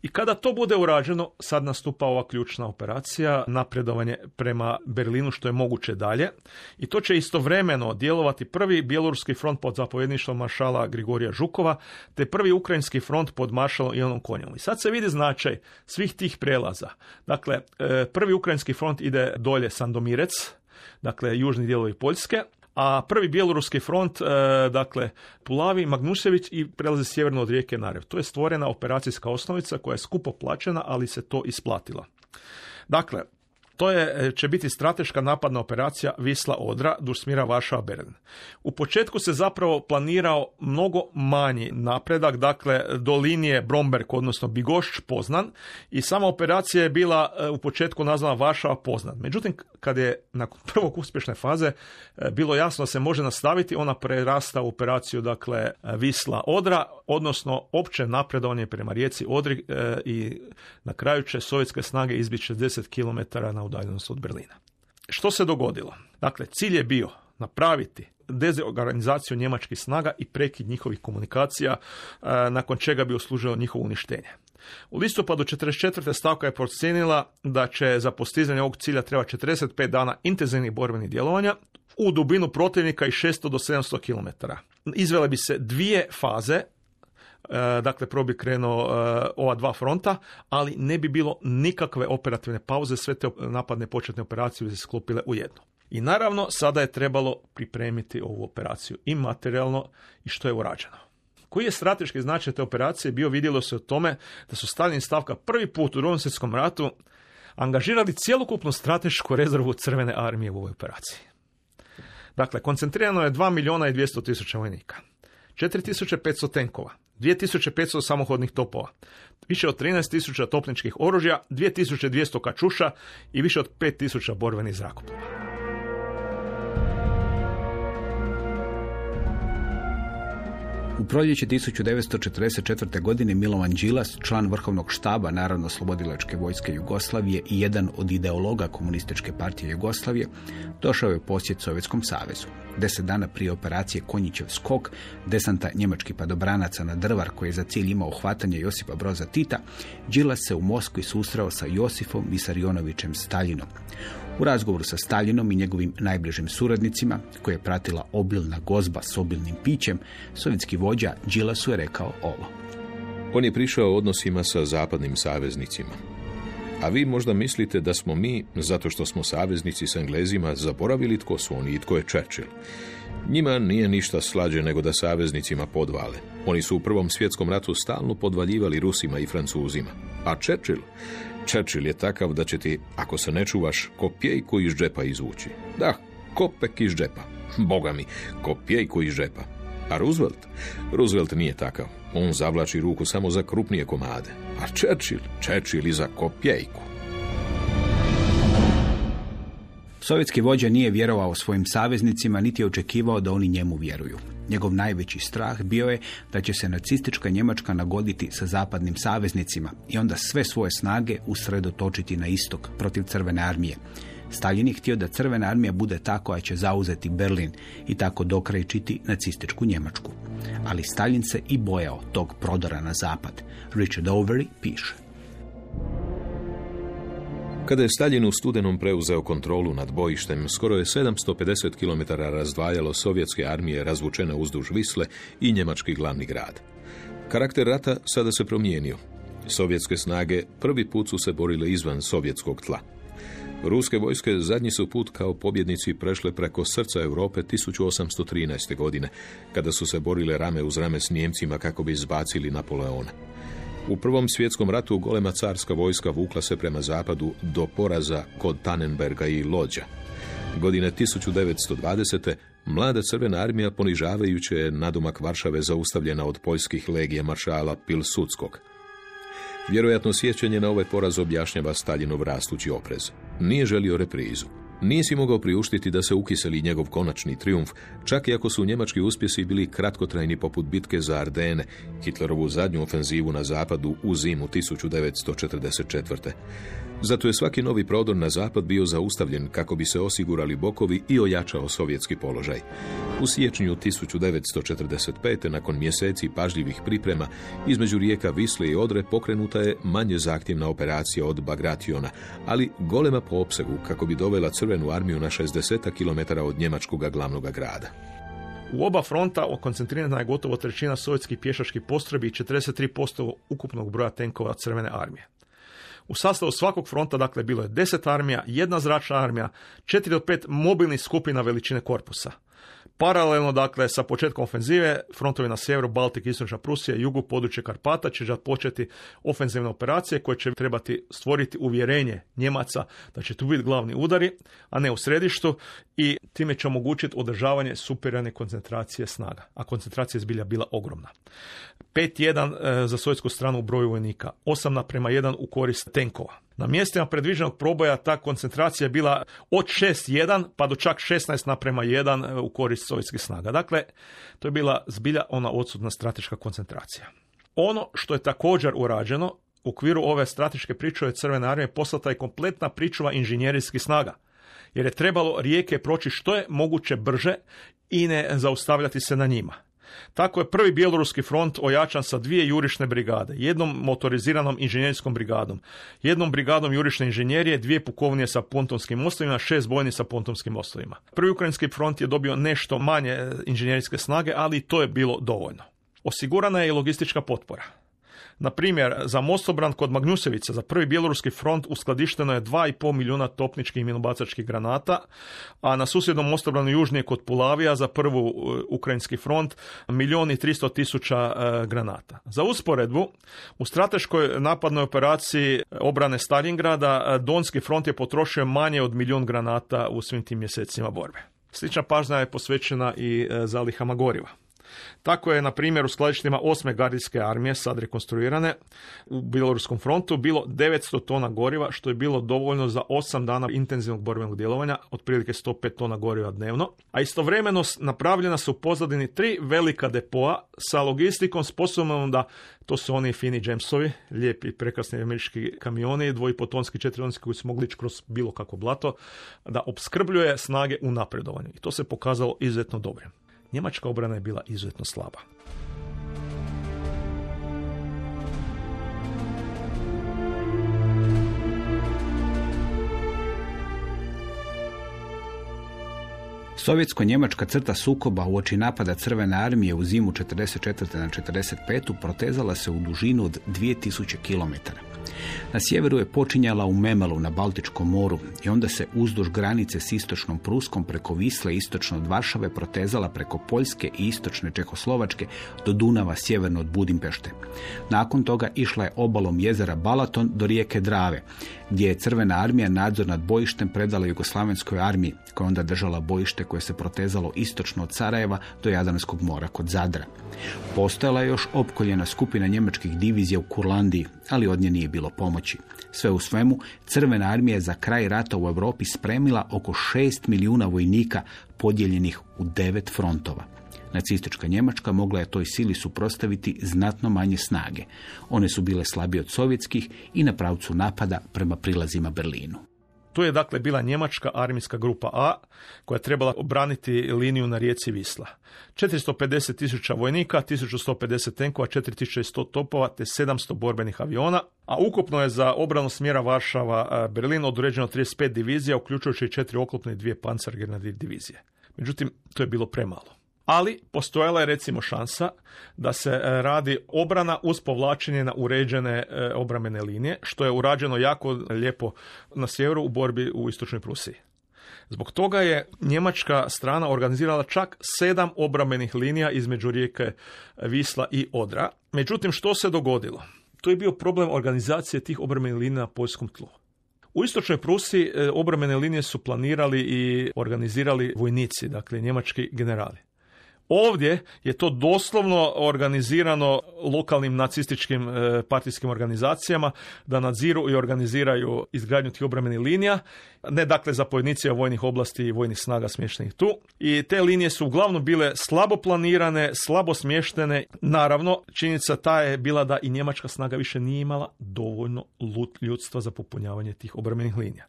[SPEAKER 4] I kada to bude urađeno, sad nastupa ova ključna operacija, napredovanje prema Berlinu što je moguće dalje. I to će istovremeno djelovati prvi bjeloruski front pod zapovjedništvom maršala Grigorija Žukova, te prvi ukrajinski front pod maršalom Ivanom Konjom. I sad se vidi značaj svih tih prelaza. Dakle, e, prvi ukrajinski front ide dolje Sandomirec, dakle južni dijelovi Poljske, a prvi bjeloruski front, e, dakle, Pulavi, Magnušević i prelazi sjeverno od rijeke Narev. To je stvorena operacijska osnovica koja je skupo plaćena, ali se to isplatila. Dakle, to je, e, će biti strateška napadna operacija Visla Odra duž smira Varšava Bern. U početku se zapravo planirao mnogo manji napredak, dakle do linije Bromberg, odnosno Bigošć Poznan i sama operacija je bila e, u početku nazvana Varšava Poznan. Međutim, kad je nakon prvog uspješne faze e, bilo jasno da se može nastaviti, ona prerasta u operaciju dakle Visla Odra, odnosno opće napredovanje prema rijeci Odri i na kraju će sovjetske snage izbiti 60 km na udaljenost od Berlina. što se dogodilo? Dakle, cilj je bio napraviti dezorganizaciju njemačkih snaga i prekid njihovih komunikacija, nakon čega bi uslužilo njihovo uništenje. U listopadu 44. stavka je procijenila da će za postizanje ovog cilja treba 45 dana intenzivnih borbenih djelovanja u dubinu protivnika i 600 do 700 km. Izvele bi se dvije faze, e, dakle prvo bi krenuo e, ova dva fronta, ali ne bi bilo nikakve operativne pauze, sve te napadne početne operacije bi se sklopile u jednu. I naravno, sada je trebalo pripremiti ovu operaciju i materijalno i što je urađeno. Koji je strateški značaj te operacije bio vidjelo se o tome da su Stalin stavka prvi put u Drugom ratu angažirali cjelokupnu stratešku rezervu Crvene armije u ovoj operaciji. Dakle, koncentrirano je 2 milijuna i 200 tisuća vojnika, 4500 tenkova, 2500 samohodnih topova, više od 13.000 topničkih oružja, 2200 kačuša i više od 5000 borbenih zrakoplova.
[SPEAKER 2] U proljeće 1944. godine Milovan Đilas, član vrhovnog štaba Narodno-slobodilačke vojske Jugoslavije i jedan od ideologa komunističke partije Jugoslavije, došao je u posjet Sovjetskom savezu. Deset dana prije operacije Konjićev skok, desanta njemačkih padobranaca na drvar koji je za cilj imao hvatanje Josipa Broza Tita, Đilas se u Moskvi susreo sa Josifom Visarionovićem Staljinom. U razgovoru sa Staljinom i njegovim najbližim suradnicima, koje je pratila obilna gozba s obilnim pićem, sovjetski vođa Đilasu je rekao ovo.
[SPEAKER 3] On je prišao odnosima sa zapadnim saveznicima. A vi možda mislite da smo mi, zato što smo saveznici s Englezima, zaboravili tko su oni i tko je Churchill. Njima nije ništa slađe nego da saveznicima podvale. Oni su u Prvom svjetskom ratu stalno podvaljivali Rusima i Francuzima. A Churchill, Churchill je takav da će ti, ako se ne čuvaš, kopijejku iz džepa izvući. Da, kopek iz džepa. Boga mi, kopijejku iz džepa. A Roosevelt? Roosevelt nije takav. On zavlači ruku samo za krupnije komade. A Churchill? Churchill i za kopijejku.
[SPEAKER 2] Sovjetski vođa nije vjerovao svojim saveznicima, niti je očekivao da oni njemu vjeruju. Njegov najveći strah bio je da će se nacistička Njemačka nagoditi sa zapadnim saveznicima i onda sve svoje snage usredotočiti na istok protiv Crvene armije. Stalin je htio da Crvena armija bude ta koja će zauzeti Berlin i tako dokrajčiti nacističku Njemačku. Ali Stalin se i bojao tog prodora na zapad. Richard Overy piše.
[SPEAKER 3] Kada je Stalin u studenom preuzeo kontrolu nad bojištem, skoro je 750 km razdvajalo sovjetske armije razvučene uzduž Visle i njemački glavni grad. Karakter rata sada se promijenio. Sovjetske snage prvi put su se borile izvan sovjetskog tla. Ruske vojske zadnji su put kao pobjednici prešle preko srca Europe 1813. godine, kada su se borile rame uz rame s Njemcima kako bi izbacili Napoleona. U Prvom svjetskom ratu golema carska vojska vukla se prema zapadu do poraza kod Tannenberga i Lođa. Godine 1920. mlada crvena armija ponižavajuće je nadomak Varšave zaustavljena od poljskih legija maršala Pilsudskog. Vjerojatno sjećanje na ovaj poraz objašnjava Staljinov rastući oprez. Nije želio reprizu. Nije si mogao priuštiti da se ukiseli njegov konačni triumf, čak i ako su njemački uspjesi bili kratkotrajni poput bitke za Ardene, Hitlerovu zadnju ofenzivu na zapadu u zimu 1944. Zato je svaki novi prodor na zapad bio zaustavljen kako bi se osigurali bokovi i ojačao sovjetski položaj. U siječnju 1945. nakon mjeseci pažljivih priprema između rijeka Visle i Odre pokrenuta je manje zahtjevna operacija od Bagrationa, ali golema po opsegu kako bi dovela crvenu armiju na 60 km od njemačkog glavnog grada.
[SPEAKER 4] U oba fronta koncentrirana je gotovo trećina sovjetskih pješačkih postrojbi i 43% ukupnog broja tenkova crvene armije. U sastavu svakog fronta, dakle, bilo je deset armija, jedna zračna armija, četiri do pet mobilnih skupina veličine korpusa. Paralelno, dakle, sa početkom ofenzive, frontovi na sjeveru, Baltik, Istočna Prusija, jugu, područje Karpata će početi ofenzivne operacije koje će trebati stvoriti uvjerenje Njemaca da će tu biti glavni udari, a ne u središtu i time će omogućiti održavanje superiorne koncentracije snaga. A koncentracija je zbilja bila ogromna. 5-1 e, za sovjetsku stranu u broju vojnika, 8 naprema 1 u korist tenkova. Na mjestima predviđenog proboja ta koncentracija je bila od 6-1 pa do čak 16 naprema 1 e, u korist sovjetskih snaga. Dakle, to je bila zbilja ona odsutna strateška koncentracija. Ono što je također urađeno u okviru ove strateške pričuve Crvene armije poslata je kompletna pričuva inženjerijskih snaga. Jer je trebalo rijeke proći što je moguće brže i ne zaustavljati se na njima. Tako je prvi bjeloruski front ojačan sa dvije jurišne brigade, jednom motoriziranom inženjerijskom brigadom, jednom brigadom jurišne inženjerije, dvije pukovnije sa pontonskim mostovima, šest bojni sa pontonskim mostovima. Prvi ukrajinski front je dobio nešto manje e, inženjerijske snage, ali i to je bilo dovoljno. Osigurana je i logistička potpora. Na primjer, za mostobran kod Magnjusevica za prvi bjeloruski front uskladišteno je 2,5 milijuna topničkih minobacačkih granata, a na susjednom mostobranu južnije kod Pulavija za prvu e, ukrajinski front milijun i 300 tisuća e, granata. Za usporedbu, u strateškoj napadnoj operaciji obrane Stalingrada e, Donski front je potrošio manje od milijun granata u svim tim mjesecima borbe. Slična pažnja je posvećena i zalihama goriva. Tako je, na primjer, u skladištima osme gardijske armije, sad rekonstruirane, u Bjeloruskom frontu bilo 900 tona goriva, što je bilo dovoljno za 8 dana intenzivnog borbenog djelovanja, otprilike 105 tona goriva dnevno. A istovremeno napravljena su pozadini tri velika depoa sa logistikom sposobnom da to su oni fini Jamesovi, lijepi prekrasni američki kamioni, dvojipotonski, četiritonski koji su mogli ići kroz bilo kako blato, da opskrbljuje snage u napredovanju. I to se pokazalo izuzetno dobrim njemačka obrana je bila izuzetno slaba.
[SPEAKER 2] Sovjetsko-njemačka crta sukoba u oči napada Crvene armije u zimu 44. na 45. protezala se u dužinu od 2000 km. Na sjeveru je počinjala u Memelu na Baltičkom moru i onda se uzduž granice s istočnom Pruskom preko Visle istočno od Varšave protezala preko Poljske i istočne Čehoslovačke do Dunava sjeverno od Budimpešte. Nakon toga išla je obalom jezera Balaton do rijeke Drave, gdje je Crvena armija nadzor nad bojištem predala Jugoslavenskoj armiji, koja onda držala bojište koje se protezalo istočno od Sarajeva do Jadranskog mora kod Zadra. Postojala je još opkoljena skupina njemačkih divizija u Kurlandiji, ali od nje nije bilo pomoći. Sve u svemu, Crvena armija je za kraj rata u Europi spremila oko 6 milijuna vojnika podijeljenih u devet frontova. Nacistička Njemačka mogla je toj sili suprotstaviti znatno manje snage. One su bile slabije od sovjetskih i na pravcu napada prema prilazima Berlinu.
[SPEAKER 4] Tu je dakle bila njemačka armijska grupa A koja je trebala obraniti liniju na rijeci Visla. 450 tisuća vojnika, 1150 tenkova, 4100 topova te 700 borbenih aviona, a ukupno je za obranu smjera Varšava-Berlin određeno 35 divizija, uključujući četiri oklopne i dvije pancergrenadine divizije. Međutim, to je bilo premalo ali postojala je recimo šansa da se e, radi obrana uz povlačenje na uređene e, obramene linije, što je urađeno jako lijepo na sjeveru u borbi u istočnoj Prusiji. Zbog toga je njemačka strana organizirala čak sedam obrambenih linija između rijeke Visla i Odra. Međutim, što se dogodilo? To je bio problem organizacije tih obrambenih linija na poljskom tlu. U istočnoj Prusiji e, obrambene linije su planirali i organizirali vojnici, dakle njemački generali. Ovdje je to doslovno organizirano lokalnim nacističkim e, partijskim organizacijama da nadziru i organiziraju izgradnju tih obrambenih linija ne dakle zapovjednici vojnih oblasti i vojnih snaga smještenih tu. I te linije su uglavnom bile slabo planirane, slabo smještene. Naravno, činjenica ta je bila da i njemačka snaga više nije imala dovoljno ljudstva za popunjavanje tih obrambenih linija.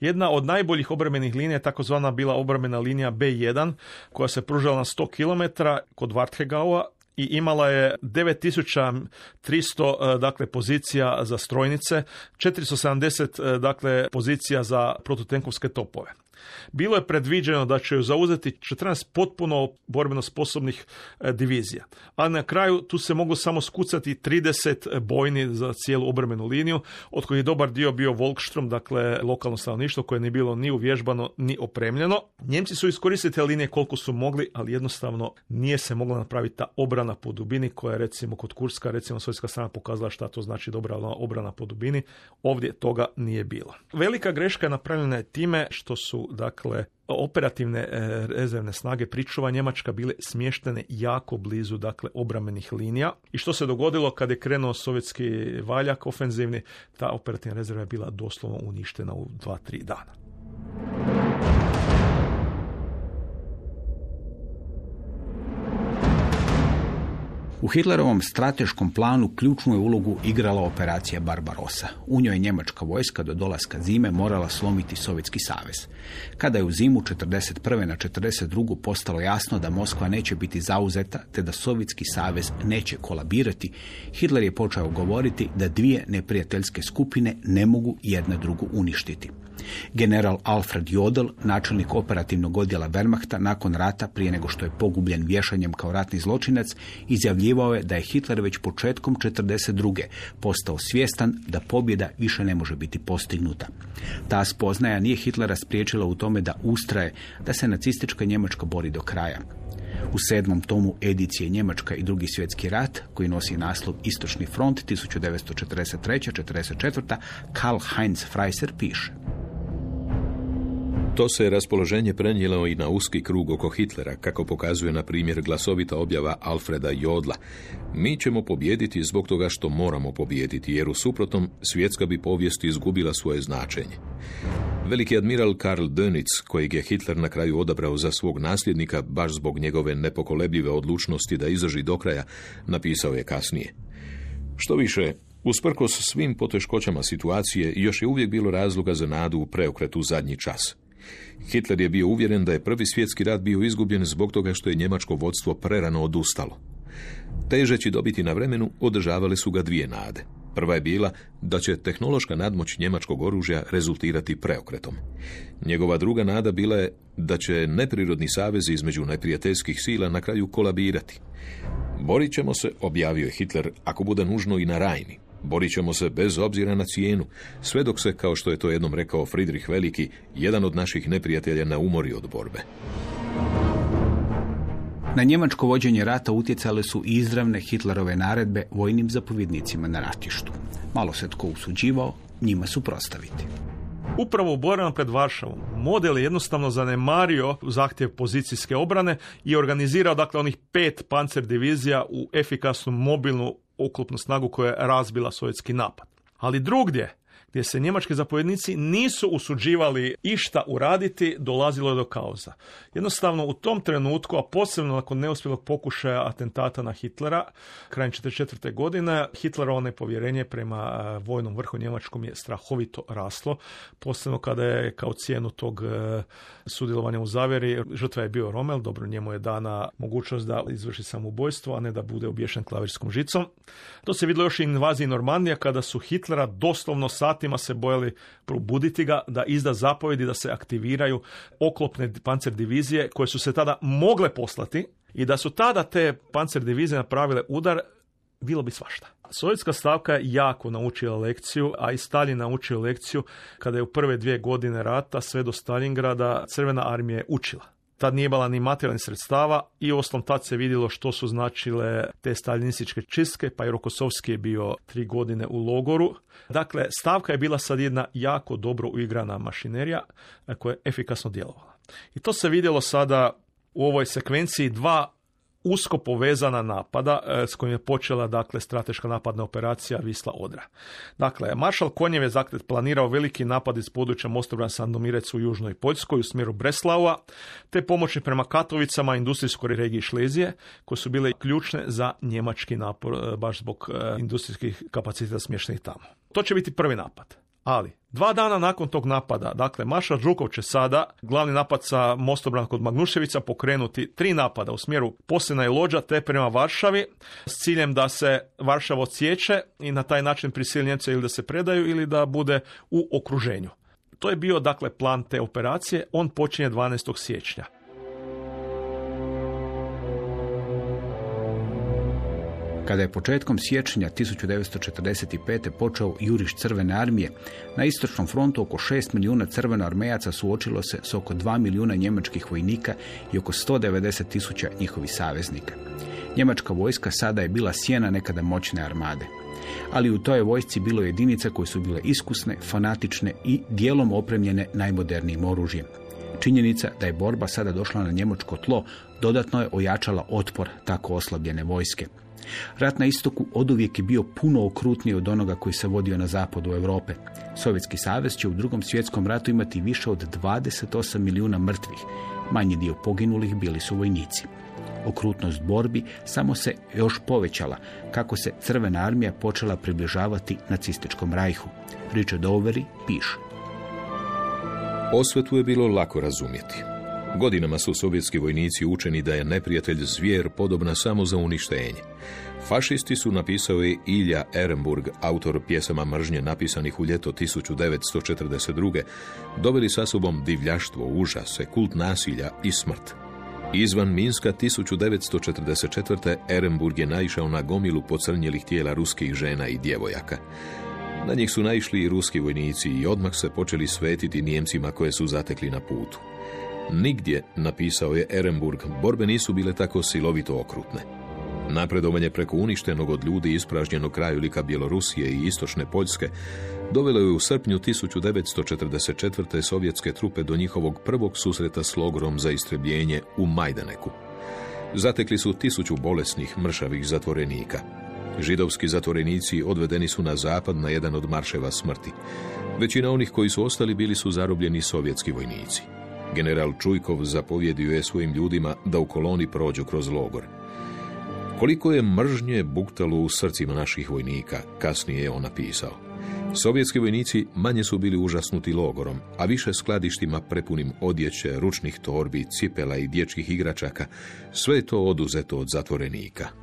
[SPEAKER 4] Jedna od najboljih obrambenih linija je takozvana bila obrambena linija B1 koja se pružala na 100 km kod Varthegaua i imala je 9300 e, dakle pozicija za strojnice, 470 e, dakle pozicija za prototenkovske topove. Bilo je predviđeno da će ju zauzeti 14 potpuno borbeno sposobnih e, divizija. A na kraju tu se mogu samo skucati 30 bojni za cijelu obrambenu liniju, od kojih je dobar dio bio Volkstrom, dakle lokalno stanovništvo koje nije bilo ni uvježbano ni opremljeno. Njemci su iskoristili te linije koliko su mogli, ali jednostavno nije se mogla napraviti ta obrana po dubini koja je recimo kod Kurska, recimo sovjetska strana pokazala šta to znači dobra obrana po dubini. Ovdje toga nije bilo. Velika greška je napravljena time što su dakle operativne e, rezervne snage pričuva Njemačka bile smještene jako blizu dakle obramenih linija i što se dogodilo kad je krenuo sovjetski valjak ofenzivni ta operativna rezerva je bila doslovno uništena u 2-3 dana.
[SPEAKER 2] U Hitlerovom strateškom planu ključnu je ulogu igrala operacija Barbarossa. U njoj je njemačka vojska do dolaska zime morala slomiti Sovjetski savez. Kada je u zimu 41. na 42. postalo jasno da Moskva neće biti zauzeta te da Sovjetski savez neće kolabirati, Hitler je počeo govoriti da dvije neprijateljske skupine ne mogu jedna drugu uništiti. General Alfred Jodl, načelnik operativnog odjela Wehrmachta, nakon rata, prije nego što je pogubljen vješanjem kao ratni zločinac, izjavljivao je da je Hitler već početkom 42. postao svjestan da pobjeda više ne može biti postignuta. Ta spoznaja nije Hitlera spriječila u tome da ustraje da se nacistička Njemačka bori do kraja. U sedmom tomu edicije Njemačka i drugi svjetski rat, koji nosi naslov Istočni front 1943-44, Karl Heinz Freiser piše.
[SPEAKER 3] To se raspoloženje prenijelo i na uski krug oko Hitlera, kako pokazuje na primjer glasovita objava Alfreda Jodla. Mi ćemo pobijediti zbog toga što moramo pobijediti, jer u suprotnom svjetska bi povijest izgubila svoje značenje. Veliki admiral Karl Dönitz, kojeg je Hitler na kraju odabrao za svog nasljednika, baš zbog njegove nepokolebljive odlučnosti da izdrži do kraja, napisao je kasnije. Što više, usprkos svim poteškoćama situacije, još je uvijek bilo razloga za nadu u preokretu zadnji čas. Hitler je bio uvjeren da je prvi svjetski rat bio izgubljen zbog toga što je njemačko vodstvo prerano odustalo. Težeći dobiti na vremenu, održavale su ga dvije nade. Prva je bila da će tehnološka nadmoć njemačkog oružja rezultirati preokretom. Njegova druga nada bila je da će neprirodni savezi između neprijateljskih sila na kraju kolabirati. Borit ćemo se, objavio je Hitler, ako bude nužno i na Rajni. Borit ćemo se bez obzira na cijenu, sve dok se, kao što je to jednom rekao Friedrich Veliki, jedan od naših neprijatelja ne umori od borbe.
[SPEAKER 2] Na njemačko vođenje rata utjecale su izravne Hitlerove naredbe vojnim zapovjednicima na ratištu. Malo se tko usuđivao, njima suprostaviti.
[SPEAKER 4] Upravo u borbama pred Varšavom model je jednostavno zanemario zahtjev pozicijske obrane i organizirao dakle onih pet pancer divizija u efikasnu mobilnu oklopnu snagu koja je razbila sovjetski napad. Ali drugdje gdje se njemački zapovjednici nisu usuđivali išta uraditi, dolazilo je do kaosa. Jednostavno u tom trenutku, a posebno nakon neuspjelog pokušaja atentata na Hitlera, krajem 1944. godine, Hitlerovo nepovjerenje prema e, vojnom vrhu njemačkom je strahovito raslo, posebno kada je kao cijenu tog e, sudjelovanja u zavjeri, žrtva je bio Rommel, dobro njemu je dana mogućnost da izvrši samobojstvo, a ne da bude obješen klavirskom žicom. To se vidjelo još i invaziji Normandija kada su Hitlera doslovno sat satima se bojali probuditi ga, da izda zapovjedi da se aktiviraju oklopne pancer divizije koje su se tada mogle poslati i da su tada te pancer divizije napravile udar, bilo bi svašta. Sovjetska stavka je jako naučila lekciju, a i Stalin naučio lekciju kada je u prve dvije godine rata sve do Stalingrada Crvena armija je učila. Tad nije bila ni materijalnih sredstava i oslom tad se vidjelo što su značile te stalinističke čistke, pa i Rokosovski je bio tri godine u logoru. Dakle, stavka je bila sad jedna jako dobro uigrana mašinerija koja je efikasno djelovala. I to se vidjelo sada u ovoj sekvenciji dva usko povezana napada e, s kojim je počela dakle strateška napadna operacija Visla Odra. Dakle, maršal Konjev je dakle, planirao veliki napad iz područja Mostobran Sandomirec u južnoj Poljskoj u smjeru Breslaua, te pomoći prema Katovicama industrijskoj regiji Šlezije, koje su bile ključne za njemački napor e, baš zbog e, industrijskih kapaciteta smještenih tamo. To će biti prvi napad. Ali, dva dana nakon tog napada, dakle, Maša Žukov će sada glavni napad sa mostobrana kod Magnuševica pokrenuti tri napada u smjeru Posena i Lođa te prema Varšavi s ciljem da se Varšava odsjeće i na taj način prisili Njemce ili da se predaju ili da bude u okruženju. To je bio dakle plan te operacije, on počinje 12. siječnja.
[SPEAKER 2] Kada je početkom siječnja 1945. počeo juriš crvene armije, na istočnom frontu oko 6 milijuna crvenoarmejaca suočilo se s oko 2 milijuna njemačkih vojnika i oko 190 tisuća njihovih saveznika. Njemačka vojska sada je bila sjena nekada moćne armade. Ali u toj vojsci bilo jedinica koje su bile iskusne, fanatične i dijelom opremljene najmodernijim oružjem. Činjenica da je borba sada došla na njemačko tlo dodatno je ojačala otpor tako oslabljene vojske. Rat na istoku oduvijek je bio puno okrutniji od onoga koji se vodio na zapadu Europe. Sovjetski savez će u drugom svjetskom ratu imati više od 28 milijuna mrtvih. Manji dio poginulih bili su vojnici. Okrutnost borbi samo se još povećala kako se Crvena armija počela približavati nacističkom rajhu. Richard Overy piše.
[SPEAKER 3] Osvetu je bilo lako razumjeti. Godinama su sovjetski vojnici učeni da je neprijatelj zvijer podobna samo za uništenje. Fašisti su napisao je Ilja Ehrenburg, autor pjesama mržnje napisanih u ljeto 1942. doveli sa sobom divljaštvo, užase, kult nasilja i smrt. Izvan Minska 1944. Ehrenburg je naišao na gomilu pocrnjelih tijela ruskih žena i djevojaka. Na njih su naišli i ruski vojnici i odmah se počeli svetiti Nijemcima koje su zatekli na putu. Nigdje, napisao je Ehrenburg, borbe nisu bile tako silovito okrutne. Napredovanje preko uništenog od ljudi ispražnjenog krajolika Bjelorusije i istočne Poljske dovelo je u srpnju 1944. sovjetske trupe do njihovog prvog susreta s logorom za istrebljenje u Majdaneku. Zatekli su tisuću bolesnih, mršavih zatvorenika. Židovski zatvorenici odvedeni su na zapad na jedan od marševa smrti. Većina onih koji su ostali bili su zarobljeni sovjetski vojnici. General Čujkov zapovjedio je svojim ljudima da u koloni prođu kroz logor. Koliko je mržnje buktalo u srcima naših vojnika, kasnije je on napisao. Sovjetski vojnici manje su bili užasnuti logorom, a više skladištima prepunim odjeće, ručnih torbi, cipela i dječjih igračaka, sve je to oduzeto od zatvorenika.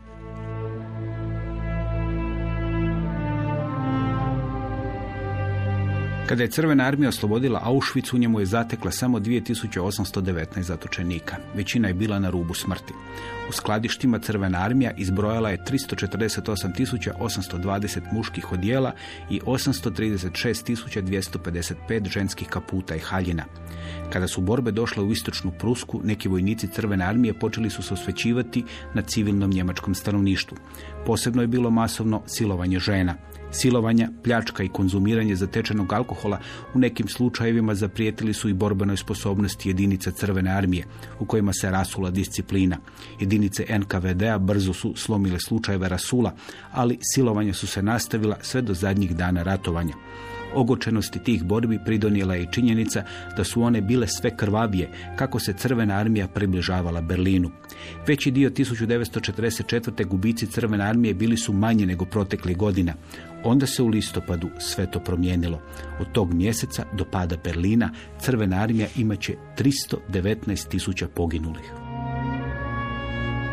[SPEAKER 2] Kada je Crvena armija oslobodila Auschwitz, u njemu je zatekla samo 2819 zatočenika. Većina je bila na rubu smrti. U skladištima Crvena armija izbrojala je 348.820 muških odjela i 836.255 ženskih kaputa i haljina. Kada su borbe došle u istočnu Prusku, neki vojnici Crvene armije počeli su se osvećivati na civilnom njemačkom stanovništvu. Posebno je bilo masovno silovanje žena. Silovanja, pljačka i konzumiranje zatečenog alkohola u nekim slučajevima zaprijetili su i borbenoj sposobnosti jedinica Crvene armije, u kojima se rasula disciplina. Jedinice NKVD-a brzo su slomile slučajeve rasula, ali silovanja su se nastavila sve do zadnjih dana ratovanja. Ogočenosti tih borbi pridonijela je činjenica da su one bile sve krvavije kako se Crvena armija približavala Berlinu. Veći dio 1944. gubici Crvene armije bili su manje nego proteklih godina. Onda se u listopadu sve to promijenilo. Od tog mjeseca do pada Berlina Crvena armija imaće 319 tisuća poginulih.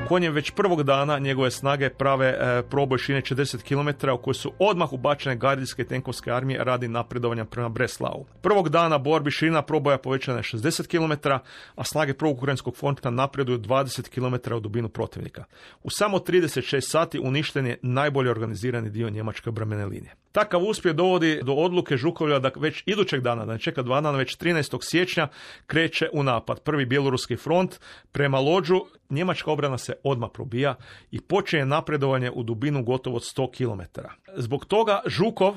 [SPEAKER 4] Konjem već prvog dana njegove snage prave e, proboj šine 40 km u koje su odmah ubačene gardijske tenkovske armije radi napredovanja prema Breslavu. Prvog dana borbi širina proboja povećana je 60 km, a snage prvog ukrajinskog fronta napreduju 20 km u dubinu protivnika. U samo 36 sati uništen je najbolje organizirani dio njemačke obrambene linije. Takav uspjeh dovodi do odluke Žukovlja da već idućeg dana, da ne čeka dva dana, već 13. siječnja kreće u napad. Prvi bjeloruski front prema Lođu, njemačka obrana se odmah probija i počinje napredovanje u dubinu gotovo od 100 km. Zbog toga Žukov,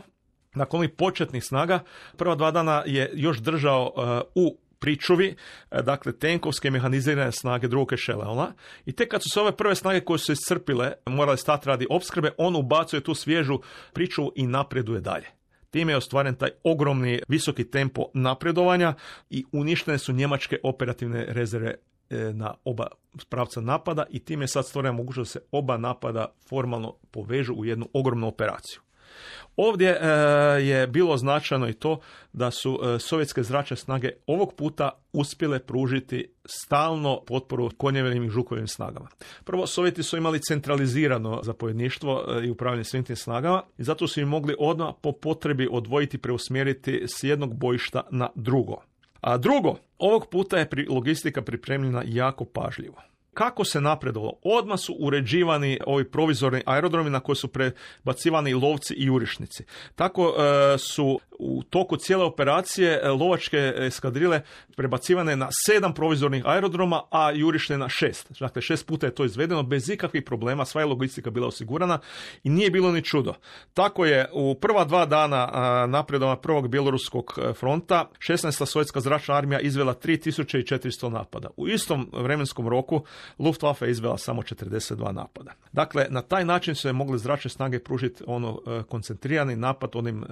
[SPEAKER 4] nakon ovih početnih snaga, prva dva dana je još držao uh, u pričuvi, e, dakle tenkovske mehanizirane snage drugog ešelona i tek kad su se ove prve snage koje su iscrpile, morale stati radi opskrbe, on ubacuje tu svježu priču i napreduje dalje. Time je ostvaren taj ogromni visoki tempo napredovanja i uništene su njemačke operativne rezerve e, na oba pravca napada i time je sad stvorena mogućnost da se oba napada formalno povežu u jednu ogromnu operaciju. Ovdje e, je bilo značajno i to da su e, sovjetske zračne snage ovog puta uspjele pružiti stalno potporu konjevim i žukovim snagama. Prvo, Sovjeti su imali centralizirano zapovjedništvo e, i upravljanje svim tim snagama i zato su im mogli odmah po potrebi odvojiti, preusmjeriti s jednog bojišta na drugo. A drugo, ovog puta je logistika pripremljena jako pažljivo kako se napredovalo? Odmah su uređivani ovi provizorni aerodromi na koje su prebacivani lovci i jurišnici. Tako e, su u toku cijele operacije e, lovačke eskadrile prebacivane na sedam provizornih aerodroma, a jurišne na šest. Dakle, šest puta je to izvedeno bez ikakvih problema, sva je logistika bila osigurana i nije bilo ni čudo. Tako je u prva dva dana napredova prvog bjeloruskog e, fronta 16. sovjetska zračna armija izvela 3400 napada. U istom vremenskom roku Luftwaffe je izvela samo 42 napada. Dakle, na taj način su je mogli zračne snage pružiti ono e, koncentrirani napad onim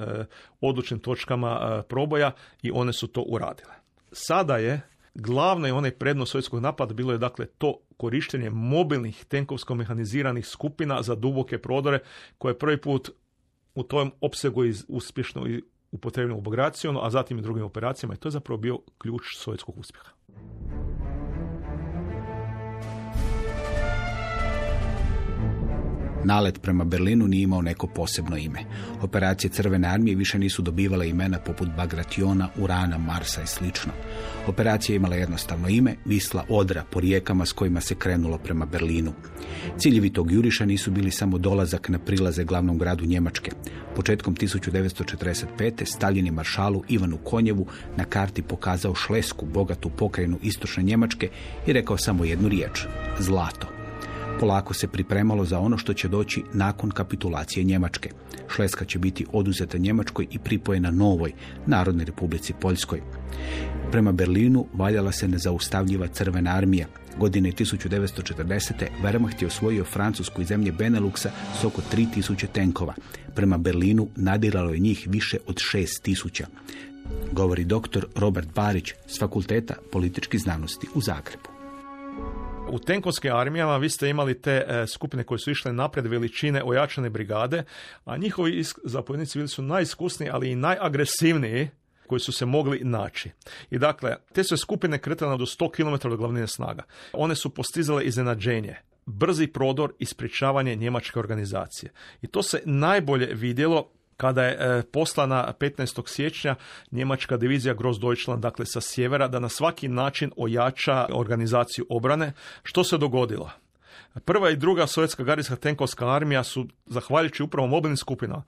[SPEAKER 4] odlučnim točkama proboja i one su to uradile. Sada je Glavna i onaj prednost sovjetskog napada bilo je dakle to korištenje mobilnih tenkovsko mehaniziranih skupina za duboke prodore koje prvi put u tom opsegu iz, uspješno upotrebljeno u Bagracijonu, a zatim i drugim operacijama i to je zapravo bio ključ sovjetskog uspjeha.
[SPEAKER 2] Nalet prema Berlinu nije imao neko posebno ime. Operacije Crvene armije više nisu dobivale imena poput Bagrationa, Urana, Marsa i sl. Operacija je imala jednostavno ime, Visla Odra po rijekama s kojima se krenulo prema Berlinu. Ciljevi tog juriša nisu bili samo dolazak na prilaze glavnom gradu Njemačke. Početkom 1945. Stalin je maršalu Ivanu Konjevu na karti pokazao Šlesku, bogatu pokrajinu istočne Njemačke i rekao samo jednu riječ, zlato. Polako se pripremalo za ono što će doći nakon kapitulacije Njemačke. Šleska će biti oduzeta Njemačkoj i pripojena novoj Narodnoj republici Poljskoj. Prema Berlinu valjala se nezaustavljiva crvena armija. Godine 1940. Wehrmacht je osvojio Francusku i zemlje Beneluxa s oko 3000 tenkova. Prema Berlinu nadiralo je njih više od 6000. Govori dr. Robert Barić s Fakulteta političkih znanosti u Zagrebu.
[SPEAKER 4] U tenkovskim armijama vi ste imali te e, skupine koje su išle napred veličine ojačane brigade, a njihovi zapovjednici bili su najiskusniji, ali i najagresivniji koji su se mogli naći. I dakle, te su skupine kretale do 100 km od glavnine snaga. One su postizale iznenađenje brzi prodor i sprječavanje njemačke organizacije. I to se najbolje vidjelo kada je e, poslana 15. siječnja njemačka divizija Gross Deutschland, dakle sa sjevera, da na svaki način ojača organizaciju obrane. Što se dogodilo? Prva i druga sovjetska gardijska tenkovska armija su, zahvaljujući upravo mobilnim skupinama,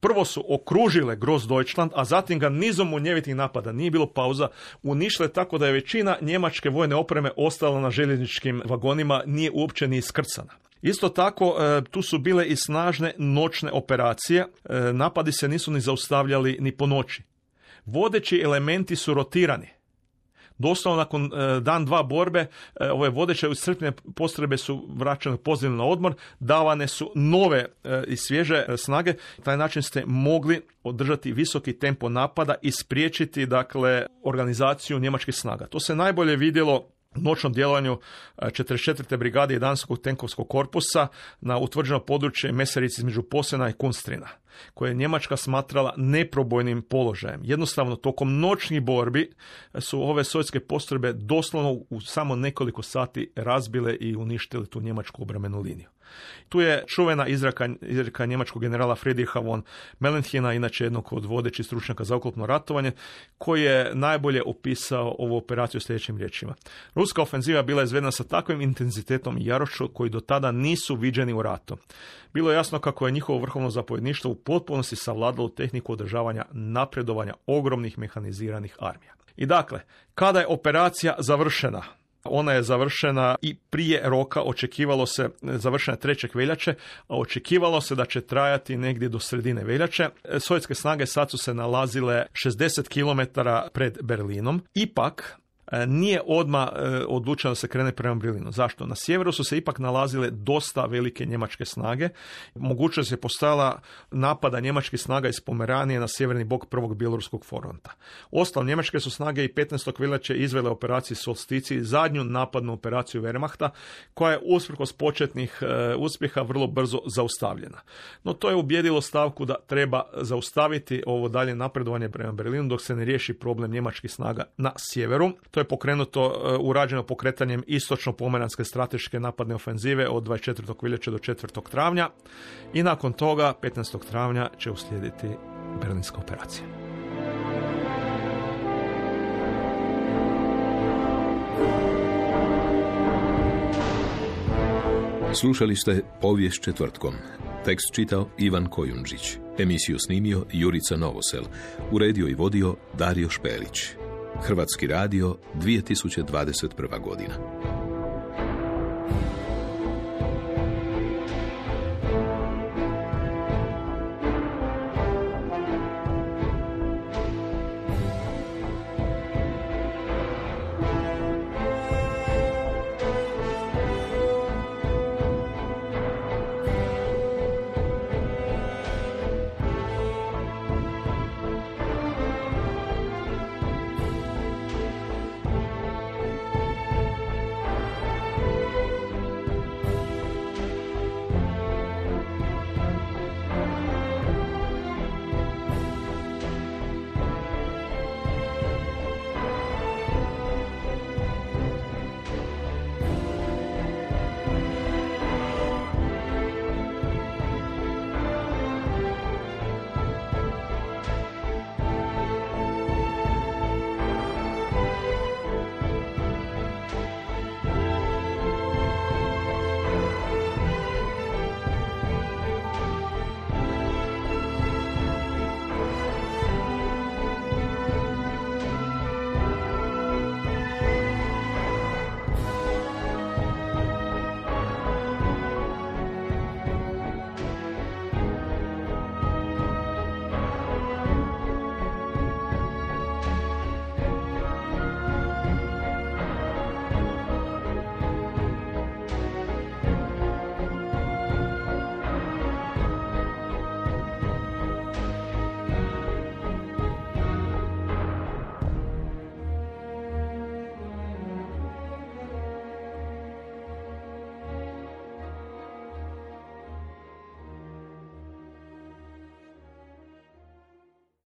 [SPEAKER 4] prvo su okružile Gross Deutschland, a zatim ga nizom munjevitih napada, nije bilo pauza, uništile tako da je većina njemačke vojne opreme ostala na željezničkim vagonima, nije uopće ni iskrcana. Isto tako, e, tu su bile i snažne noćne operacije, e, napadi se nisu ni zaustavljali ni po noći. Vodeći elementi su rotirani. Doslovno nakon e, dan dva borbe ove vodeće iscrpne postrebe su vraćane pozivno na odmor, davane su nove i svježe snage. taj način ste mogli održati visoki tempo napada i spriječiti dakle organizaciju njemačkih snaga. To se najbolje vidjelo noćnom djelovanju 44. brigade 11. tenkovskog korpusa na utvrđeno područje Meserici između Posena i Kunstrina, koje je Njemačka smatrala neprobojnim položajem. Jednostavno, tokom noćnih borbi su ove sovjetske postrojbe doslovno u samo nekoliko sati razbile i uništile tu njemačku obrambenu liniju. Tu je čuvena izraka, izraka njemačkog generala Friedricha von Melenhina, inače jednog od vodećih stručnjaka za oklopno ratovanje, koji je najbolje opisao ovu operaciju sljedećim riječima. Ruska ofenziva bila je izvedena sa takvim intenzitetom i jarošću koji do tada nisu viđeni u ratu. Bilo je jasno kako je njihovo vrhovno zapovjedništvo u potpunosti savladalo tehniku održavanja napredovanja ogromnih mehaniziranih armija. I dakle, kada je operacija završena, ona je završena i prije roka, očekivalo se, završena 3. veljače, a očekivalo se da će trajati negdje do sredine veljače. Sovjetske snage sad su se nalazile 60 km pred Berlinom. Ipak, nije odma e, odlučeno da se krene prema Berlinu. Zašto? Na sjeveru su se ipak nalazile dosta velike njemačke snage. Mogućnost je postala napada njemačkih snaga iz Pomeranije na sjeverni bok prvog bjeloruskog fronta. Ostalo njemačke su snage i 15. veljače izvele operaciju Solstici, zadnju napadnu operaciju Wehrmachta, koja je usprkos početnih e, uspjeha vrlo brzo zaustavljena. No to je ubjedilo stavku da treba zaustaviti ovo dalje napredovanje prema Berlinu dok se ne riješi problem njemačkih snaga na sjeveru. To je pokrenuto, e, urađeno pokretanjem istočno-pomeranske strateške napadne ofenzive od 24. veljače do 4. travnja i nakon toga 15. travnja će uslijediti Berlinska operacija.
[SPEAKER 3] Slušali ste povijest četvrtkom. Tekst čitao Ivan Kojundžić. Emisiju snimio Jurica Novosel. Uredio i vodio Dario Špelić. Hrvatski radio 2021. godina.